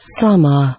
summer